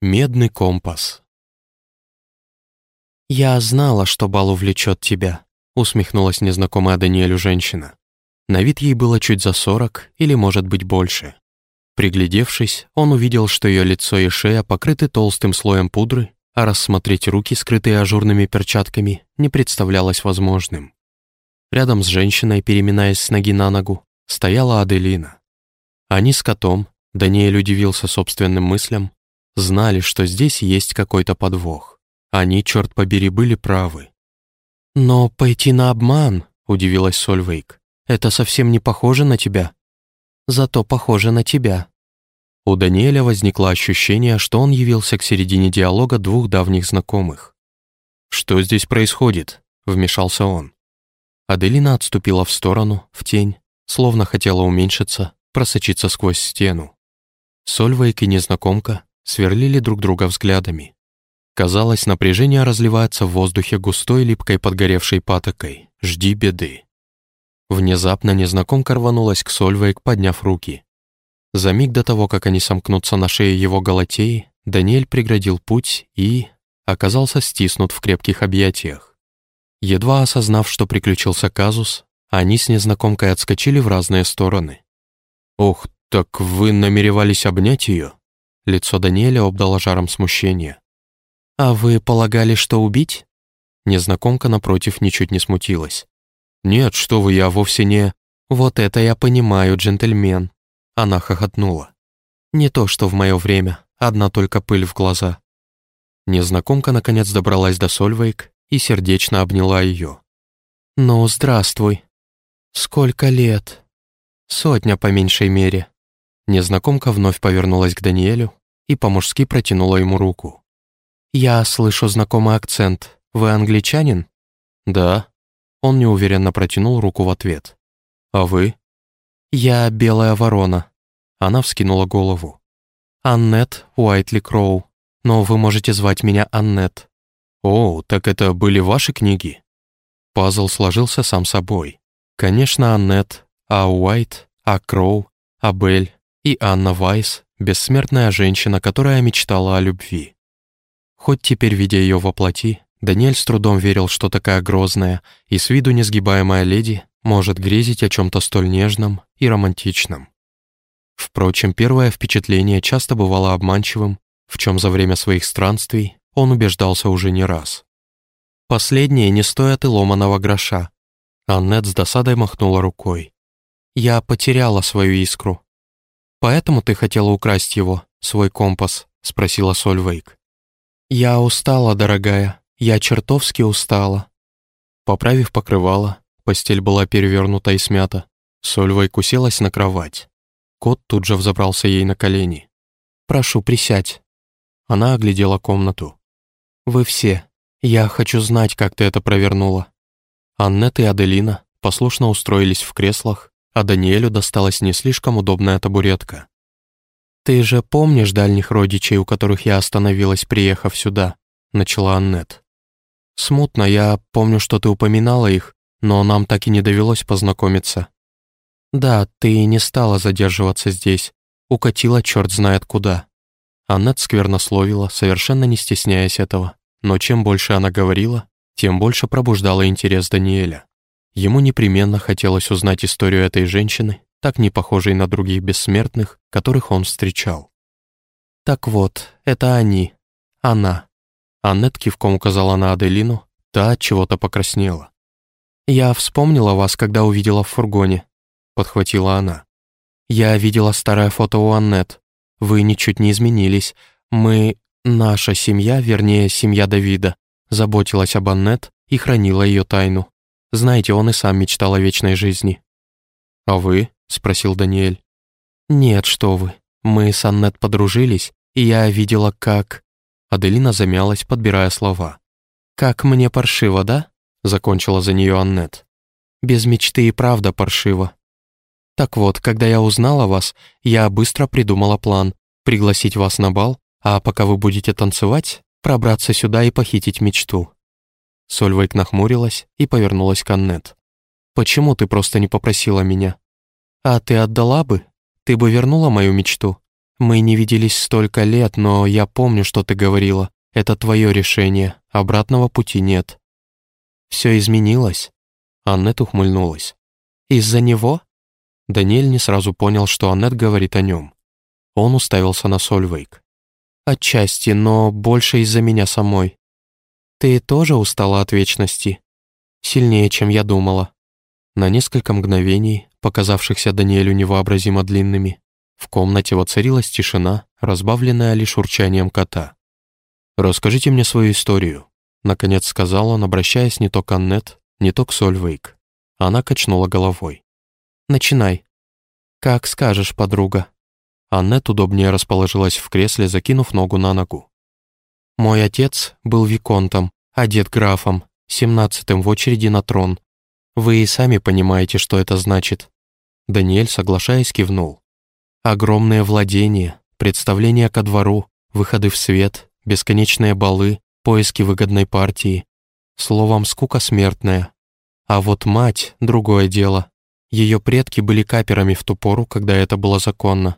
Медный компас. «Я знала, что бал увлечет тебя», — усмехнулась незнакомая Даниэлю женщина. На вид ей было чуть за сорок или, может быть, больше. Приглядевшись, он увидел, что ее лицо и шея покрыты толстым слоем пудры, а рассмотреть руки, скрытые ажурными перчатками, не представлялось возможным. Рядом с женщиной, переминаясь с ноги на ногу, стояла Аделина. Они с котом, Даниэль удивился собственным мыслям, знали, что здесь есть какой-то подвох. Они, черт побери, были правы. «Но пойти на обман», — удивилась Сольвейк, — «это совсем не похоже на тебя». «Зато похоже на тебя». У Даниэля возникло ощущение, что он явился к середине диалога двух давних знакомых. «Что здесь происходит?» — вмешался он. Аделина отступила в сторону, в тень, словно хотела уменьшиться, просочиться сквозь стену. Сольвейк и незнакомка сверлили друг друга взглядами. Казалось, напряжение разливается в воздухе густой липкой подгоревшей патокой. Жди беды. Внезапно незнакомка рванулась к Сольвейк, подняв руки. За миг до того, как они сомкнутся на шее его галатеи, Даниэль преградил путь и... оказался стиснут в крепких объятиях. Едва осознав, что приключился казус, они с незнакомкой отскочили в разные стороны. «Ох, так вы намеревались обнять ее?» Лицо Даниэля обдало жаром смущения. «А вы полагали, что убить?» Незнакомка, напротив, ничуть не смутилась. «Нет, что вы, я вовсе не...» «Вот это я понимаю, джентльмен!» Она хохотнула. «Не то, что в мое время, одна только пыль в глаза». Незнакомка наконец добралась до Сольвейк и сердечно обняла ее. «Ну, здравствуй. Сколько лет?» «Сотня, по меньшей мере». Незнакомка вновь повернулась к Даниэлю, и по-мужски протянула ему руку. «Я слышу знакомый акцент. Вы англичанин?» «Да». Он неуверенно протянул руку в ответ. «А вы?» «Я белая ворона». Она вскинула голову. «Аннет Уайтли Кроу. Но вы можете звать меня Аннет». «О, так это были ваши книги?» Пазл сложился сам собой. Конечно, Аннет, а Уайт, а Кроу, а Белль и Анна Вайс бессмертная женщина, которая мечтала о любви. Хоть теперь, видя ее во плоти, Даниэль с трудом верил, что такая грозная и с виду несгибаемая леди может грезить о чем-то столь нежном и романтичном. Впрочем, первое впечатление часто бывало обманчивым, в чем за время своих странствий он убеждался уже не раз. Последние не стоят и ломаного гроша. Аннет с досадой махнула рукой. «Я потеряла свою искру. «Поэтому ты хотела украсть его, свой компас?» — спросила Сольвейк. «Я устала, дорогая, я чертовски устала». Поправив покрывало, постель была перевернута и смята. Сольвейк уселась на кровать. Кот тут же взобрался ей на колени. «Прошу, присядь». Она оглядела комнату. «Вы все. Я хочу знать, как ты это провернула». Аннет и Аделина послушно устроились в креслах, а Даниэлю досталась не слишком удобная табуретка. «Ты же помнишь дальних родичей, у которых я остановилась, приехав сюда?» — начала Аннет. «Смутно, я помню, что ты упоминала их, но нам так и не довелось познакомиться. Да, ты не стала задерживаться здесь, укатила черт знает куда». Аннет сквернословила, совершенно не стесняясь этого, но чем больше она говорила, тем больше пробуждала интерес Даниэля. Ему непременно хотелось узнать историю этой женщины, так не похожей на других бессмертных, которых он встречал. «Так вот, это они. Она». Аннет кивком указала на Аделину, та от чего-то покраснела. «Я вспомнила вас, когда увидела в фургоне», — подхватила она. «Я видела старое фото у Аннет. Вы ничуть не изменились. Мы, наша семья, вернее, семья Давида, заботилась об Аннет и хранила ее тайну. Знаете, он и сам мечтал о вечной жизни». «А вы?» — спросил Даниэль. «Нет, что вы. Мы с Аннет подружились, и я видела, как...» Аделина замялась, подбирая слова. «Как мне паршиво, да?» — закончила за нее Аннет. «Без мечты и правда паршиво. Так вот, когда я узнала вас, я быстро придумала план пригласить вас на бал, а пока вы будете танцевать, пробраться сюда и похитить мечту. Сольвейк нахмурилась и повернулась к Аннет. «Почему ты просто не попросила меня?» «А ты отдала бы? Ты бы вернула мою мечту? Мы не виделись столько лет, но я помню, что ты говорила. Это твое решение, обратного пути нет». «Все изменилось?» Аннет ухмыльнулась. «Из-за него?» Даниэль не сразу понял, что Аннет говорит о нем. Он уставился на Сольвейк. «Отчасти, но больше из-за меня самой. Ты тоже устала от вечности? Сильнее, чем я думала». На несколько мгновений, показавшихся Даниэлю невообразимо длинными, в комнате воцарилась тишина, разбавленная лишь урчанием кота. «Расскажите мне свою историю», — наконец сказал он, обращаясь не то к Аннет, не то к Сольвейк. Она качнула головой. «Начинай». «Как скажешь, подруга». Аннет удобнее расположилась в кресле, закинув ногу на ногу. «Мой отец был виконтом, а дед графом, семнадцатым в очереди на трон. Вы и сами понимаете, что это значит». Даниэль, соглашаясь, кивнул. «Огромные владения, представления ко двору, выходы в свет, бесконечные балы, поиски выгодной партии. Словом, скука смертная. А вот мать — другое дело. Ее предки были каперами в ту пору, когда это было законно.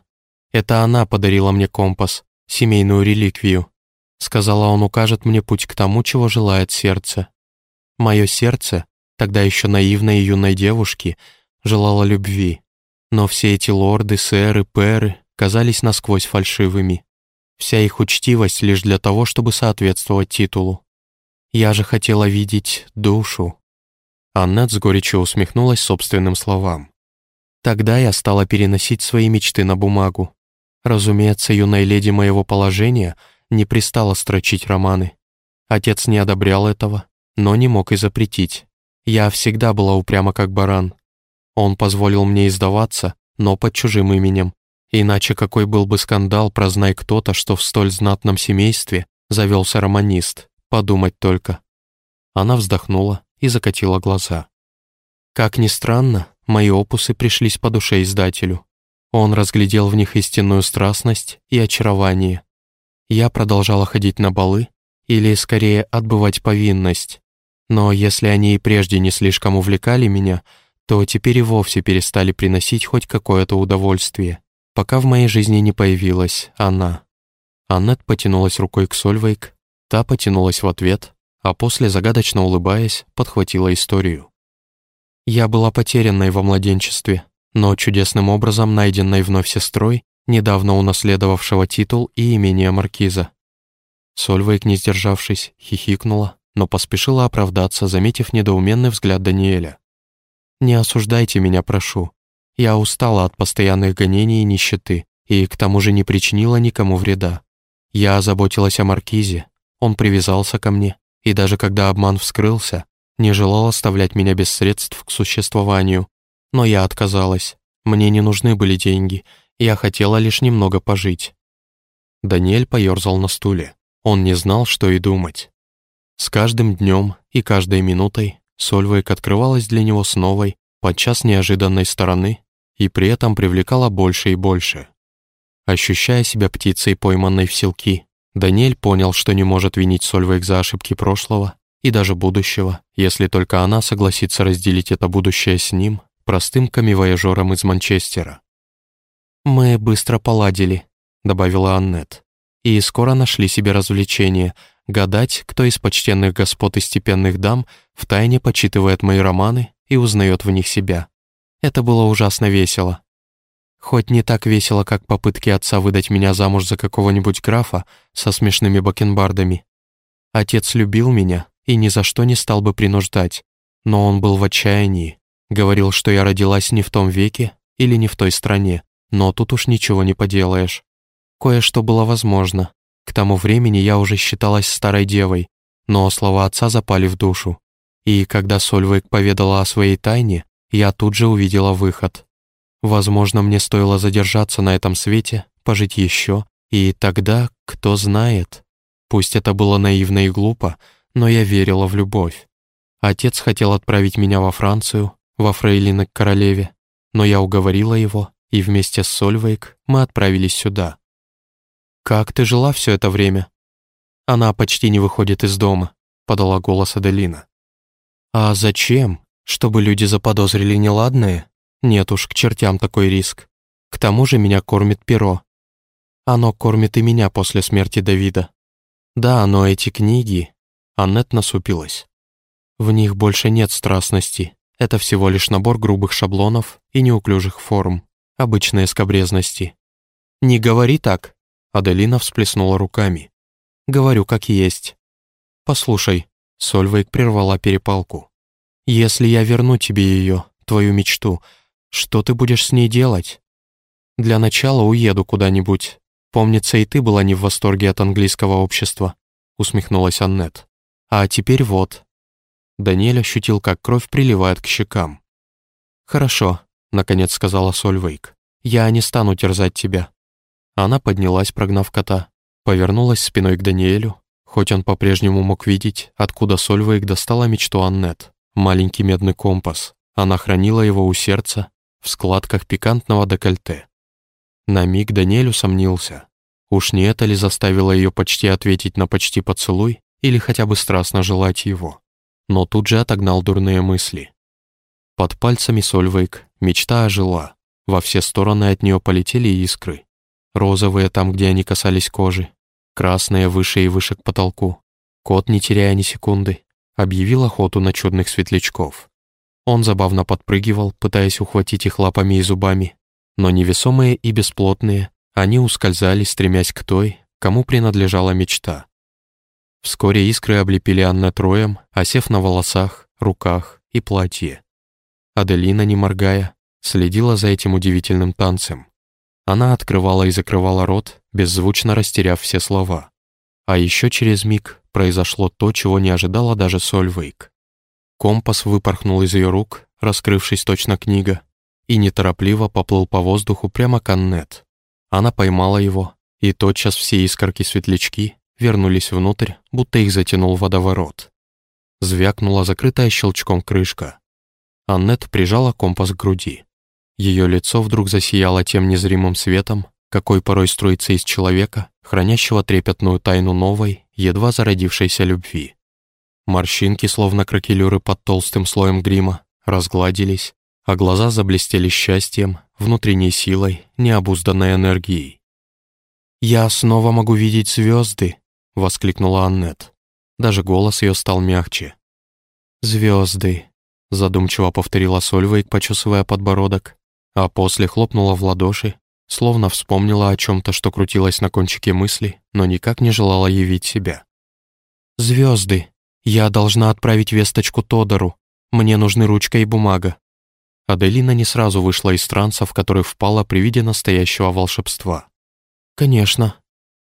Это она подарила мне компас, семейную реликвию. Сказала, он укажет мне путь к тому, чего желает сердце. Мое сердце, тогда еще наивной и юной девушки, желало любви. Но все эти лорды, сэры, пэры казались насквозь фальшивыми. Вся их учтивость лишь для того, чтобы соответствовать титулу. Я же хотела видеть душу, Аннет с горечью усмехнулась собственным словам. Тогда я стала переносить свои мечты на бумагу. Разумеется, юной леди моего положения не пристала строчить романы. Отец не одобрял этого, но не мог и запретить. Я всегда была упряма как баран. Он позволил мне издаваться, но под чужим именем. Иначе какой был бы скандал, прознай кто-то, что в столь знатном семействе завелся романист. Подумать только. Она вздохнула и закатила глаза. Как ни странно, мои опусы пришлись по душе издателю. Он разглядел в них истинную страстность и очарование. Я продолжала ходить на балы, или, скорее, отбывать повинность. Но если они и прежде не слишком увлекали меня, то теперь и вовсе перестали приносить хоть какое-то удовольствие, пока в моей жизни не появилась она. Аннет потянулась рукой к Сольвейк, та потянулась в ответ, а после, загадочно улыбаясь, подхватила историю. Я была потерянной во младенчестве, но чудесным образом найденной вновь сестрой, недавно унаследовавшего титул и имение маркиза. Сольвейк, не сдержавшись, хихикнула, но поспешила оправдаться, заметив недоуменный взгляд Даниэля. «Не осуждайте меня, прошу. Я устала от постоянных гонений и нищеты, и к тому же не причинила никому вреда. Я озаботилась о маркизе, он привязался ко мне, и даже когда обман вскрылся, не желал оставлять меня без средств к существованию. Но я отказалась. Мне не нужны были деньги, я хотела лишь немного пожить. Даниэль поерзал на стуле. Он не знал, что и думать. С каждым днем и каждой минутой Сольвейк открывалась для него с новой, подчас неожиданной стороны, и при этом привлекала больше и больше. Ощущая себя птицей, пойманной в селки, Даниэль понял, что не может винить Сольвейк за ошибки прошлого и даже будущего, если только она согласится разделить это будущее с ним, простым камевояжером из Манчестера. «Мы быстро поладили», — добавила Аннет, «и скоро нашли себе развлечение — гадать, кто из почтенных господ и степенных дам втайне почитывает мои романы и узнает в них себя. Это было ужасно весело. Хоть не так весело, как попытки отца выдать меня замуж за какого-нибудь графа со смешными бакенбардами. Отец любил меня и ни за что не стал бы принуждать, но он был в отчаянии, говорил, что я родилась не в том веке или не в той стране, но тут уж ничего не поделаешь. Кое-что было возможно. К тому времени я уже считалась старой девой, но слова отца запали в душу. И когда Сольвейк поведала о своей тайне, я тут же увидела выход. Возможно, мне стоило задержаться на этом свете, пожить еще, и тогда, кто знает. Пусть это было наивно и глупо, но я верила в любовь. Отец хотел отправить меня во Францию, во Фрейлины к королеве, но я уговорила его, и вместе с Сольвейк мы отправились сюда. «Как ты жила все это время?» «Она почти не выходит из дома», — подала голос Аделина. «А зачем? Чтобы люди заподозрили неладное?» Нет уж, к чертям такой риск. К тому же меня кормит перо. Оно кормит и меня после смерти Давида. Да, но эти книги...» Аннет насупилась. «В них больше нет страстности. Это всего лишь набор грубых шаблонов и неуклюжих форм, обычные скобрезности». «Не говори так!» Аделина всплеснула руками. «Говорю, как есть». «Послушай», — Сольвейк прервала перепалку. «Если я верну тебе ее, твою мечту, что ты будешь с ней делать?» «Для начала уеду куда-нибудь, «Помнится, и ты была не в восторге от английского общества», — усмехнулась Аннет. «А теперь вот». Даниэль ощутил, как кровь приливает к щекам. «Хорошо», — наконец сказала Сольвейк. «Я не стану терзать тебя». Она поднялась, прогнав кота, повернулась спиной к Даниэлю, хоть он по-прежнему мог видеть, откуда Сольвейк достала мечту Аннет. Маленький медный компас. Она хранила его у сердца, в складках пикантного декольте. На миг Даниэль усомнился. Уж не это ли заставило ее почти ответить на почти поцелуй или хотя бы страстно желать его? Но тут же отогнал дурные мысли. Под пальцами Сольвейк мечта ожила. Во все стороны от нее полетели искры. Розовые там, где они касались кожи, красные выше и выше к потолку. Кот, не теряя ни секунды, объявил охоту на чудных светлячков. Он забавно подпрыгивал, пытаясь ухватить их лапами и зубами, но невесомые и бесплотные, они ускользали, стремясь к той, кому принадлежала мечта. Вскоре искры облепили Анна троем, осев на волосах, руках и платье. Аделина, не моргая, следила за этим удивительным танцем. Она открывала и закрывала рот, беззвучно растеряв все слова. А еще через миг произошло то, чего не ожидала даже Сольвейк. Компас выпорхнул из ее рук, раскрывшись точно книга, и неторопливо поплыл по воздуху прямо к Аннет. Она поймала его, и тотчас все искорки-светлячки вернулись внутрь, будто их затянул водоворот. Звякнула закрытая щелчком крышка. Аннет прижала компас к груди. Ее лицо вдруг засияло тем незримым светом, какой порой струится из человека, хранящего трепетную тайну новой, едва зародившейся любви. Морщинки, словно кракелюры под толстым слоем грима, разгладились, а глаза заблестели счастьем, внутренней силой, необузданной энергией. «Я снова могу видеть звезды!» — воскликнула Аннет. Даже голос ее стал мягче. «Звезды!» — задумчиво повторила Сольвейк, почесывая подбородок, а после хлопнула в ладоши, словно вспомнила о чем-то, что крутилось на кончике мысли, но никак не желала явить себя. «Звезды! Я должна отправить весточку Тодору. Мне нужны ручка и бумага. Аделина не сразу вышла из транса, в который впала при виде настоящего волшебства. «Конечно».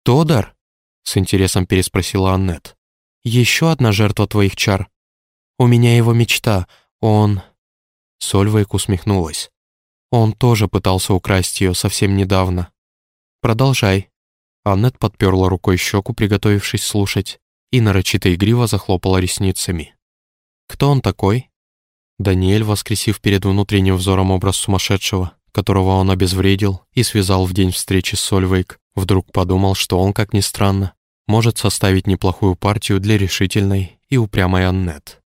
«Тодор?» — с интересом переспросила Аннет. «Еще одна жертва твоих чар. У меня его мечта. Он...» Сольвейк усмехнулась. «Он тоже пытался украсть ее совсем недавно. Продолжай». Аннет подперла рукой щеку, приготовившись слушать, и нарочито игриво захлопала ресницами. «Кто он такой?» Даниэль, воскресив перед внутренним взором образ сумасшедшего, которого он обезвредил и связал в день встречи с Сольвейк, вдруг подумал, что он, как ни странно, может составить неплохую партию для решительной и упрямой Аннет.